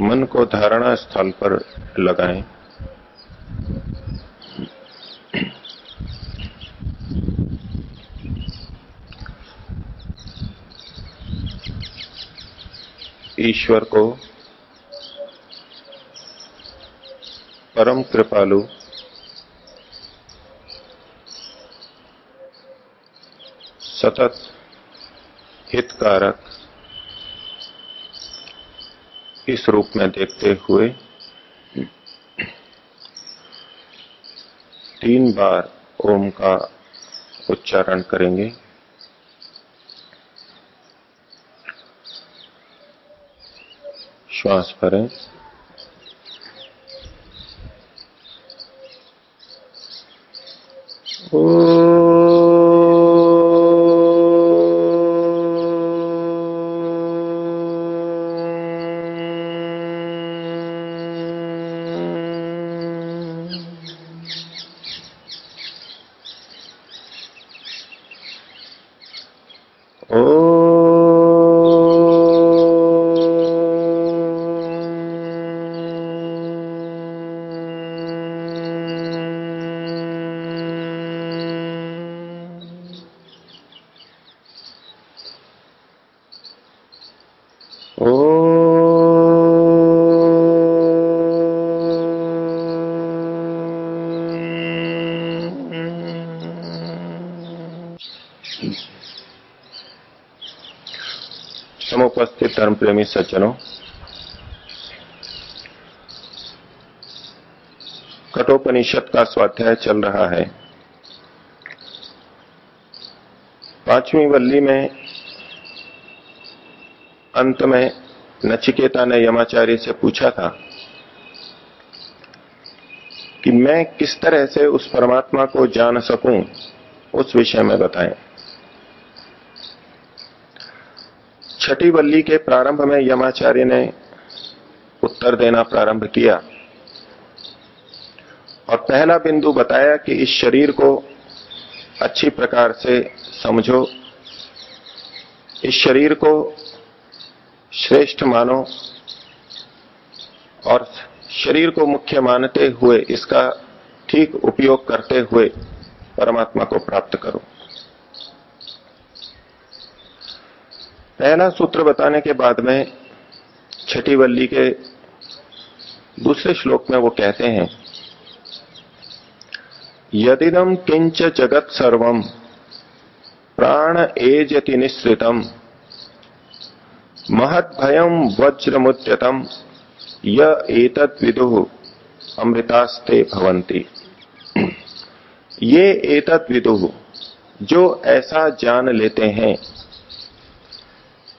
मन को धारणा स्थल पर लगाएँ। ईश्वर को परम कृपालु सतत हितकारक इस रूप में देखते हुए तीन बार ओम का उच्चारण करेंगे। श्वास भरें समुपस्थित धर्म प्रेमी सज्जनों कठोपनिषद का स्वाध्याय चल रहा है पांचवी वल्ली में अंत में नचिकेता ने यमाचार्य से पूछा था कि मैं किस तरह से उस परमात्मा को जान सकूँ उस विषय में बताएँ छठी वल्ली के प्रारंभ में यमाचार्य ने उत्तर देना प्रारंभ किया। और पहला बिंदु बताया कि इस शरीर को अच्छी प्रकार से समझो। इस शरीर को श्रेष्ठ मानो और शरीर को मुख्य मानते हुए इसका ठीक उपयोग करते हुए परमात्मा को प्राप्त करो। पहला सूत्र बताने के बाद में छठी वल्ली के दूसरे श्लोक में वो कहते हैं यदिदम किंच जगत सर्वम प्राण एजति निश्रितम महत भयम वज्रमुद्यतम य एतद विदु अमृतास्ते भवंती ये एतद विदु जो ऐसा जान लेते हैं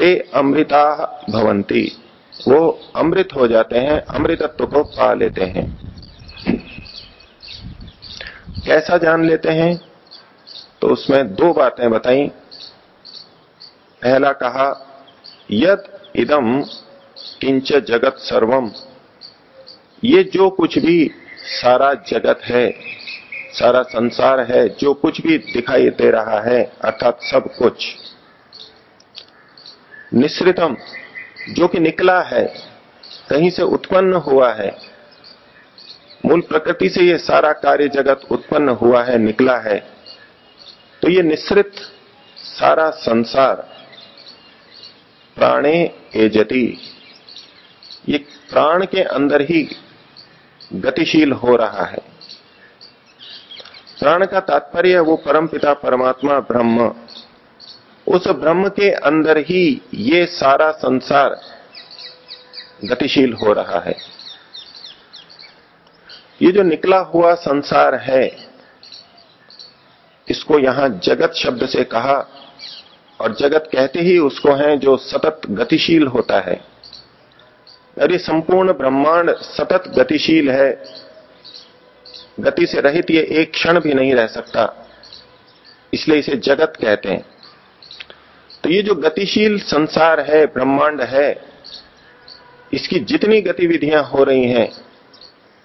ते अमृता भवंती वो अमृत हो जाते हैं, अमृतत्व को पा लेते हैं। कैसा जान लेते हैं? तो उसमें दो बातें बताई। पहला कहा, यद इदम किंच जगत सर्वम ये जो कुछ भी सारा जगत है, सारा संसार है, जो कुछ भी दिखाई दे रहा है, अर्थात सब कुछ निश्रितम जो कि निकला है, कहीं से उत्पन्न हुआ है। मूल प्रकृति से यह सारा कार्य जगत उत्पन्न हुआ है, निकला है। तो ये निश्रित सारा संसार, प्राणे एजति, ये प्राण के अंदर ही गतिशील हो रहा है। प्राण का तात्पर्य वो परम पिता परमात्मा ब्रह्म। उस ब्रह्म के अंदर ही ये सारा संसार गतिशील हो रहा है। ये जो निकला हुआ संसार है, इसको यहाँ जगत शब्द से कहा और जगत कहते ही उसको है जो सतत गतिशील होता है। अरे, संपूर्ण ब्रह्मांड सतत गतिशील है। गति से रहित ये एक क्षण भी नहीं रह सकता, इसलिए इसे जगत कहते हैं। तो ये जो गतिशील संसार है, ब्रह्मांड है, इसकी जितनी गतिविधियाँ हो रही हैं,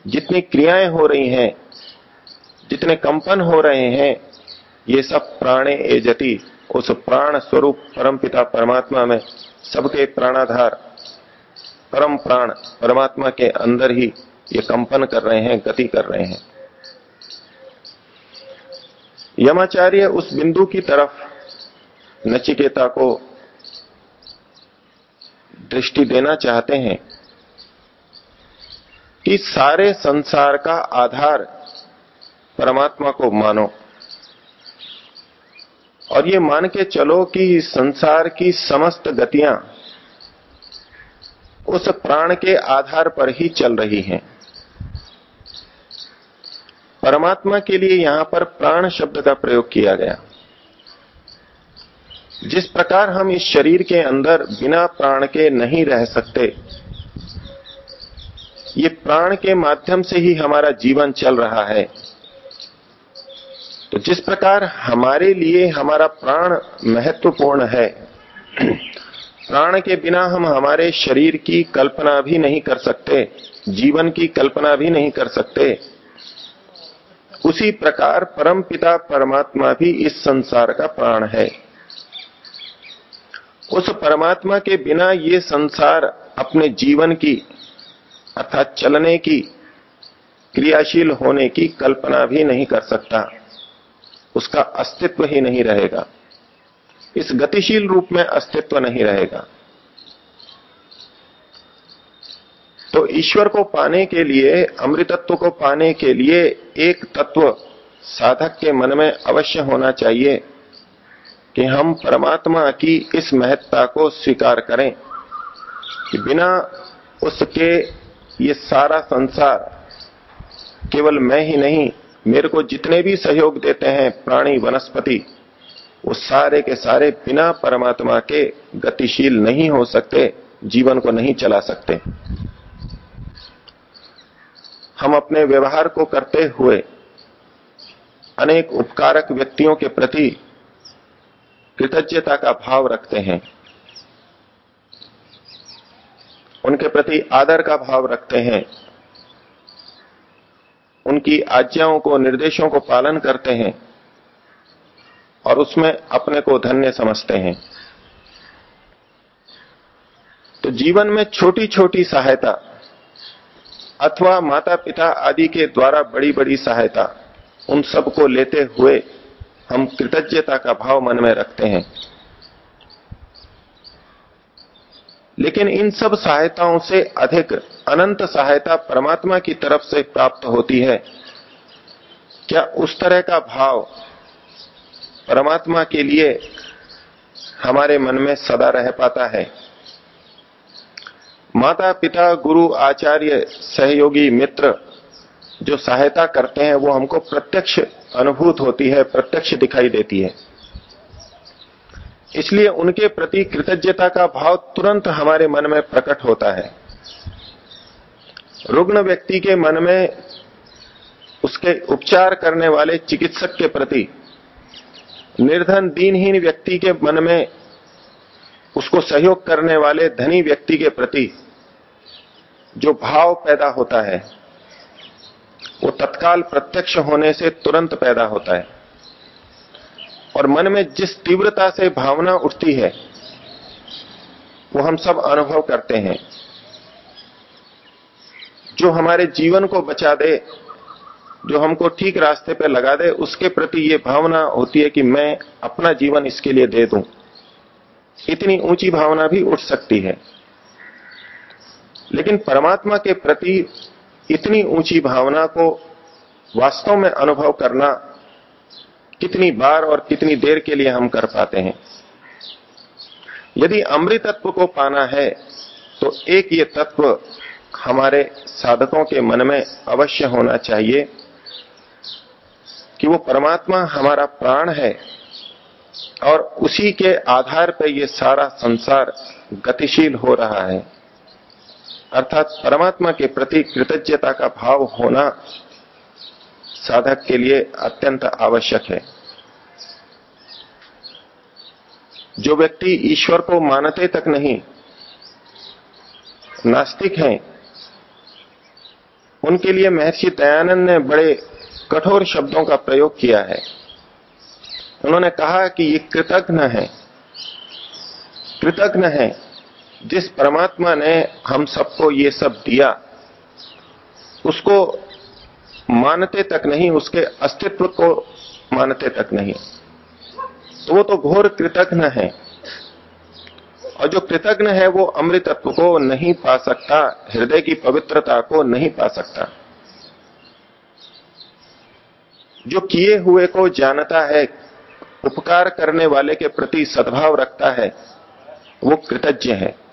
जितनी क्रियाएँ हो रही हैं, जितने कंपन हो रहे हैं, ये सब प्राणे एजति उस प्राण स्वरूप परमपिता परमात्मा में सबके प्राणाधार, परम प्राण परमात्मा के अंदर ही ये कंपन कर रहे हैं, गति कर रहे हैं। यमाचार्य उस बिंदु की तरफ़ नचिकेता को दृष्टि देना चाहते हैं कि सारे संसार का आधार परमात्मा को मानो। और ये मान के चलो कि संसार की समस्त गतियाँ उस प्राण के आधार पर ही चल रही हैं। परमात्मा के लिए यहाँ पर प्राण शब्द का प्रयोग किया गया। जिस प्रकार हम इस शरीर के अंदर बिना प्राण के नहीं रह सकते, ये प्राण के माध्यम से ही हमारा जीवन चल रहा है। तो जिस प्रकार हमारे लिए हमारा प्राण महत्वपूर्ण है, प्राण के बिना हम हमारे शरीर की कल्पना भी नहीं कर सकते, जीवन की कल्पना भी नहीं कर सकते, उसी प्रकार परम पिता परमात्मा भी इस संसार का प्राण है। उस परमात्मा के बिना ये संसार अपने जीवन की अर्थात चलने की क्रियाशील होने की कल्पना भी नहीं कर सकता। उसका अस्तित्व ही नहीं रहेगा। इस गतिशील रूप में अस्तित्व नहीं रहेगा। तो ईश्वर को पाने के लिए, अमृतत्व को पाने के लिए एक तत्व साधक के मन में अवश्य होना चाहिए। कि हम परमात्मा की इस महत्ता को स्वीकार करें कि बिना उसके ये सारा संसार केवल मैं ही नहीं, मेरे को जितने भी सहयोग देते हैं प्राणी, वनस्पति, वो सारे के सारे बिना परमात्मा के गतिशील नहीं हो सकते, जीवन को नहीं चला सकते। हम अपने व्यवहार को करते हुए अनेक उपकारक व्यक्तियों के प्रति कृतज्ञता का भाव रखते हैं। उनके प्रति आदर का भाव रखते हैं। उनकी आज्ञाओं को, निर्देशों को पालन करते हैं और उसमें अपने को धन्य समझते हैं। तो जीवन में छोटी छोटी सहायता अथवा माता पिता आदि के द्वारा बड़ी बड़ी सहायता उन सबको लेते हुए हम कृतज्ञता का भाव मन में रखते हैं। लेकिन इन सब सहायताओं से अधिक अनंत सहायता परमात्मा की तरफ़ से प्राप्त होती है। क्या उस तरह का भाव परमात्मा के लिए हमारे मन में सदा रह पाता है? माता पिता गुरु, आचार्य, सहयोगी, मित्र जो सहायता करते हैं, वो हमको प्रत्यक्ष अनुभूत होती है, प्रत्यक्ष दिखाई देती है। इसलिए उनके प्रति कृतज्ञता का भाव तुरंत हमारे मन में प्रकट होता है। रुग्ण व्यक्ति के मन में उसके उपचार करने वाले चिकित्सक के प्रति, निर्धन, दीनहीन व्यक्ति के मन में उसको सहयोग करने वाले धनी व्यक्ति के प्रति जो भाव पैदा होता है वो तत्काल प्रत्यक्ष होने से तुरंत पैदा होता है। और मन में जिस तीव्रता से भावना उठती है, वो हम सब अनुभव करते हैं। जो हमारे जीवन को बचा दे, जो हमको ठीक रास्ते पर लगा दे, उसके प्रति ये भावना होती है कि मैं अपना जीवन इसके लिए दे दूँ। इतनी ऊँची भावना भी उठ सकती है। लेकिन परमात्मा के प्रति इतनी ऊँची भावना को वास्तव में अनुभव करना कितनी बार और कितनी देर के लिए हम कर पाते हैं। यदि अमृत तत्व को पाना है तो एक ये तत्व हमारे साधकों के मन में अवश्य होना चाहिए कि वो परमात्मा हमारा प्राण है और उसी के आधार पर यह सारा संसार गतिशील हो रहा है। अर्थात परमात्मा के प्रति कृतज्ञता का भाव होना साधक के लिए अत्यंत आवश्यक है। जो व्यक्ति ईश्वर को मानते तक नहीं, नास्तिक हैं, उनके लिए महर्षि दयानंद ने बड़े कठोर शब्दों का प्रयोग किया है। उन्होंने कहा कि ये कृतज्ञ है कृतज्ञ है जिस परमात्मा ने हम सबको ये सब दिया, उसको मानते तक नहीं, उसके अस्तित्व को मानते तक नहीं। तो वो तो घोर कृतज्ञ है। और जो कृतज्ञ है, वो अमृतत्व को नहीं पा सकता, हृदय की पवित्रता को नहीं पा सकता। जो किए हुए को जानता है, उपकार करने वाले के प्रति सद्भाव रखता है, वो कृतज्ञ है।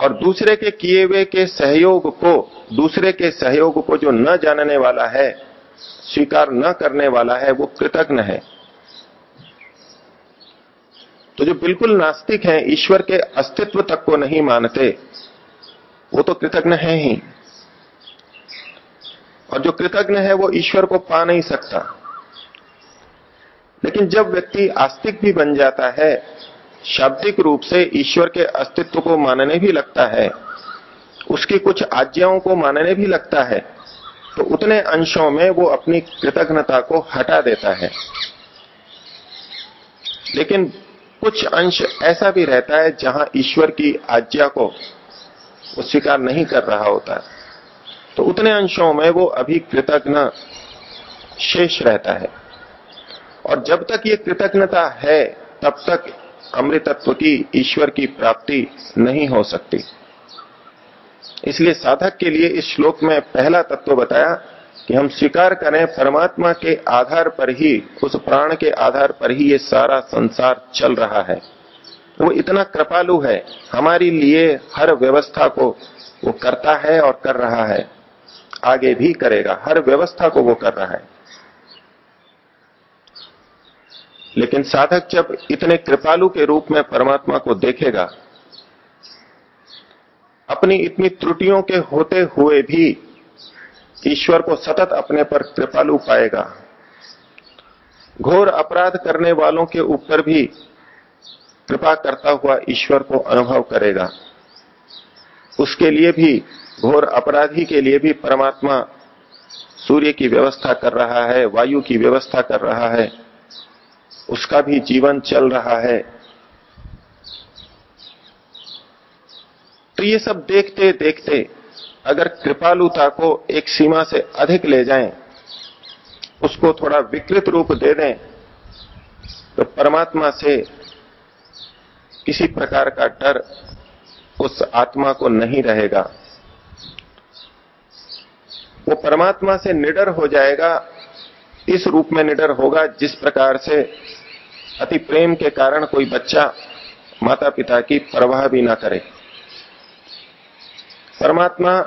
और दूसरे के किए हुए के सहयोग को, दूसरे के सहयोग को जो न जानने वाला है, स्वीकार न करने वाला है, वो कृतज्ञ है। तो जो बिल्कुल नास्तिक हैं, ईश्वर के अस्तित्व तक को नहीं मानते, वो तो कृतज्ञ है ही। और जो कृतज्ञ है, वो ईश्वर को पा नहीं सकता। लेकिन जब व्यक्ति आस्तिक भी बन जाता है शाब्दिक रूप से ईश्वर के अस्तित्व को मानने भी लगता है। उसकी कुछ आज्ञाओं को मानने भी लगता है। तो उतने अंशों में वो अपनी कृतज्ञता को हटा देता है। लेकिन कुछ अंश ऐसा भी रहता है जहाँ ईश्वर की आज्ञा को वो स्वीकार नहीं कर रहा होता। तो उतने अंशों में वो अभी कृतज्ञ शेष रहता है। और जब तक ये कृतज्ञता है, तब तक अमृतत्व की ईश्वर की प्राप्ति नहीं हो सकती। इसलिए साधक के लिए इस श्लोक में पहला तत्व बताया कि हम स्वीकार करें, परमात्मा के आधार पर ही, उस प्राण के आधार पर ही ये सारा संसार चल रहा है। वो इतना कृपालु है, हमारे लिए हर व्यवस्था को वो करता है और कर रहा है, आगे भी करेगा, हर व्यवस्था को वो कर रहा है। लेकिन साधक जब इतने कृपालु के रूप में परमात्मा को देखेगा, अपनी इतनी त्रुटियों के होते हुए भी ईश्वर को सतत अपने पर कृपालु पाएगा। घोर अपराध करने वालों के ऊपर भी कृपा करता हुआ ईश्वर को अनुभव करेगा। उसके लिए भी, घोर अपराधी के लिए भी परमात्मा सूर्य की व्यवस्था कर रहा है, वायु की व्यवस्था कर रहा है। उसका भी जीवन चल रहा है। तो ये सब देखते देखते अगर कृपालुता को एक सीमा से अधिक ले जाएँ, उसको थोड़ा विकृत रूप दे दें तो परमात्मा से किसी प्रकार का डर उस आत्मा को नहीं रहेगा। वो परमात्मा से निडर हो जाएगा इस रूप में निडर होगा जिस प्रकार से अति प्रेम के कारण कोई बच्चा माता पिता की परवाह भी ना करे। परमात्मा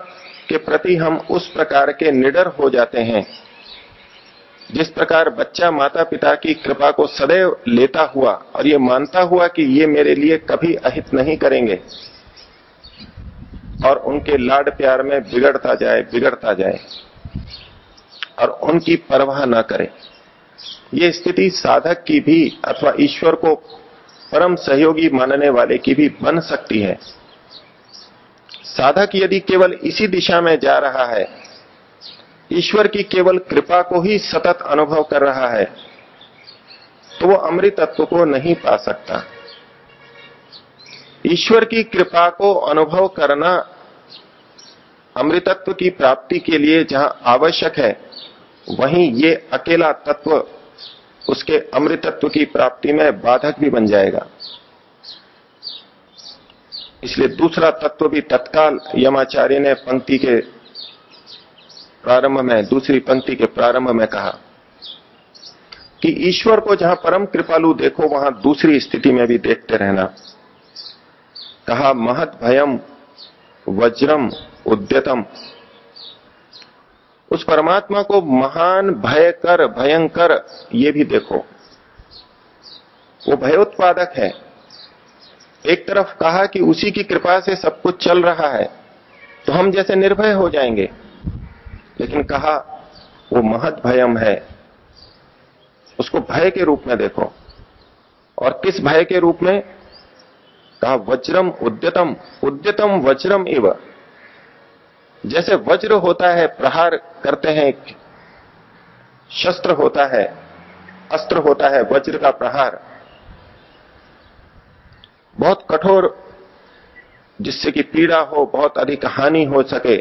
के प्रति हम उस प्रकार के निडर हो जाते हैं जिस प्रकार बच्चा माता पिता की कृपा को सदैव लेता हुआ और ये मानता हुआ कि ये मेरे लिए कभी अहित नहीं करेंगे और उनके लाड प्यार में बिगड़ता जाए बिगड़ता जाए। और उनकी परवाह ना करे। ये स्थिति साधक की भी अथवा ईश्वर को परम सहयोगी मानने वाले की भी बन सकती है। साधक यदि केवल इसी दिशा में जा रहा है, ईश्वर की केवल कृपा को ही सतत अनुभव कर रहा है तो वो अमृतत्व को नहीं पा सकता। ईश्वर की कृपा को अनुभव करना अमृतत्व की प्राप्ति के लिए जहाँ आवश्यक है वहीं ये अकेला तत्व उसके अमृतत्व की प्राप्ति में बाधक भी बन जाएगा। इसलिए दूसरा तत्व भी तत्काल यमाचार्य ने पंक्ति के प्रारंभ में, दूसरी पंक्ति के प्रारंभ में कहा कि ईश्वर को जहाँ परम कृपालु देखो, वहाँ दूसरी स्थिति में भी देखते रहना। कहा, महत भयम, वज्रम, उद्यतम उस परमात्मा को महान, भयकर, भयंकर, ये भी देखो। वो भयोत्पादक है। एक तरफ़ कहा कि उसी की कृपा से सब कुछ चल रहा है तो हम जैसे निर्भय हो जाएँगे। लेकिन कहा, वो महत भयम है। उसको भय के रूप में देखो। और किस भय के रूप में? कहा, वज्रम उद्यतम उद्यतम वज्रम इव। जैसे वज्र होता है, प्रहार करते हैं शस्त्र होता है, अस्त्र होता है, वज्र का प्रहार। बहुत कठोर, जिससे कि पीड़ा हो, बहुत अधिक हानि हो सके।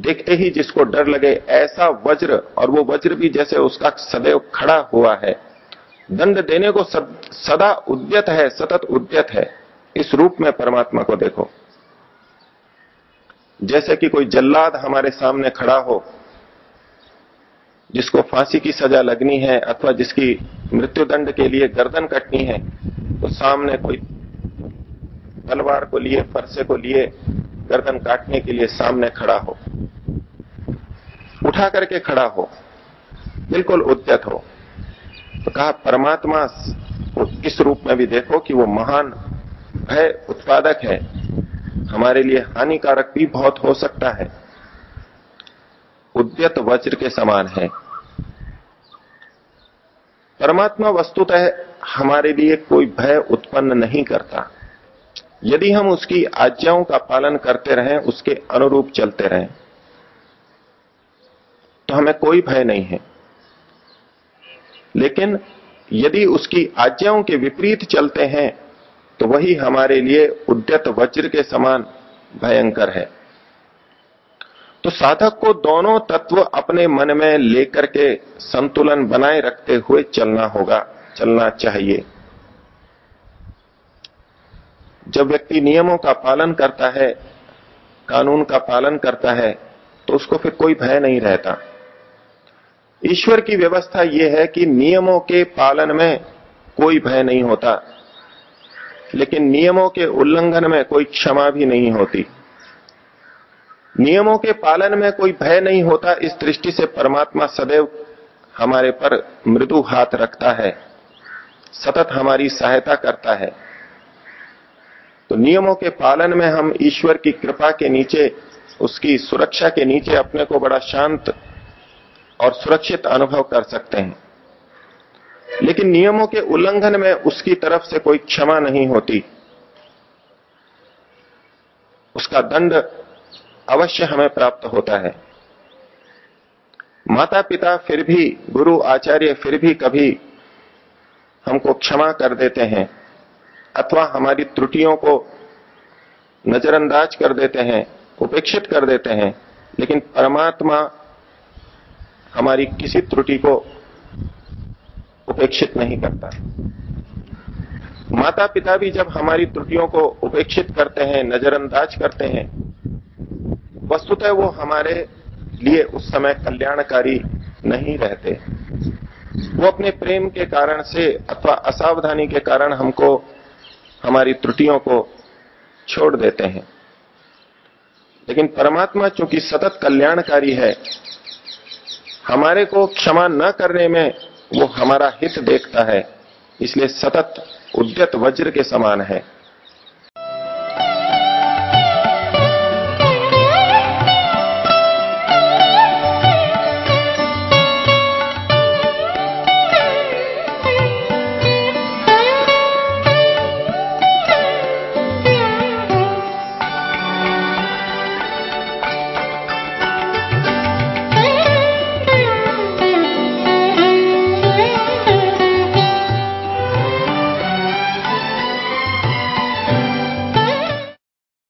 देखते ही जिसको डर लगे, ऐसा वज्र, और वो वज्र भी जैसे उसका सदैव खड़ा हुआ है। दंड देने को सदा उद्यत है, सतत उद्यत है। इस रूप में परमात्मा को देखो। जैसे कि कोई जल्लाद हमारे सामने खड़ा हो, जिसको फांसी की सजा लगनी है अथवा जिसकी मृत्यु दंड के लिए गर्दन कटनी है तो सामने कोई तलवार को लिए, फरसे को लिए गर्दन काटने के लिए सामने खड़ा हो। उठा करके खड़ा हो। बिल्कुल उद्यत हो। तो कहा, परमात्मा को इस रूप में भी देखो कि वो महान भय उत्पादक है। हमारे लिए हानिकारक भी बहुत हो सकता है। उद्यत वज्र के समान है। परमात्मा वस्तुतः हमारे लिए कोई भय उत्पन्न नहीं करता। यदि हम उसकी आज्ञाओं का पालन करते रहें, उसके अनुरूप चलते रहें तो हमें कोई भय नहीं है। लेकिन यदि उसकी आज्ञाओं के विपरीत चलते हैं तो वही हमारे लिए उद्यत वज्र के समान भयंकर है। तो साधक को दोनों तत्व अपने मन में लेकर के संतुलन बनाए रखते हुए चलना होगा, चलना चाहिए। जब व्यक्ति नियमों का पालन करता है, कानून का पालन करता है तो उसको फिर कोई भय नहीं रहता। ईश्वर की व्यवस्था यह है कि नियमों के पालन में कोई भय नहीं होता। लेकिन नियमों के उल्लंघन में कोई क्षमा भी नहीं होती। नियमों के पालन में कोई भय नहीं होता, इस दृष्टि से परमात्मा सदैव हमारे पर मृदु हाथ रखता है, सतत हमारी सहायता करता है। तो नियमों के पालन में हम ईश्वर की कृपा के नीचे, उसकी सुरक्षा के नीचे अपने को बड़ा शांत और सुरक्षित अनुभव कर सकते हैं। लेकिन नियमों के उल्लंघन में उसकी तरफ़ से कोई क्षमा नहीं होती। उसका दंड अवश्य हमें प्राप्त होता है। माता पिता फिर भी, गुरु आचार्य फिर भी कभी हमको क्षमा कर देते हैं, अथवा हमारी त्रुटियों को नजरअंदाज कर देते हैं, उपेक्षित कर देते हैं, लेकिन परमात्मा हमारी किसी त्रुटि को उपेक्षित नहीं करता। माता पिता भी जब हमारी त्रुटियों को उपेक्षित करते हैं, नजरअंदाज करते हैं, वस्तुतः वो हमारे लिए उस समय कल्याणकारी नहीं रहते। वो अपने प्रेम के कारण से अथवा असावधानी के कारण हमको, हमारी त्रुटियों को छोड़ देते हैं। लेकिन परमात्मा चूँकि सतत कल्याणकारी है, हमारे को क्षमा न करने में वो हमारा हित देखता है इसलिए सतत उद्यत वज्र के समान है।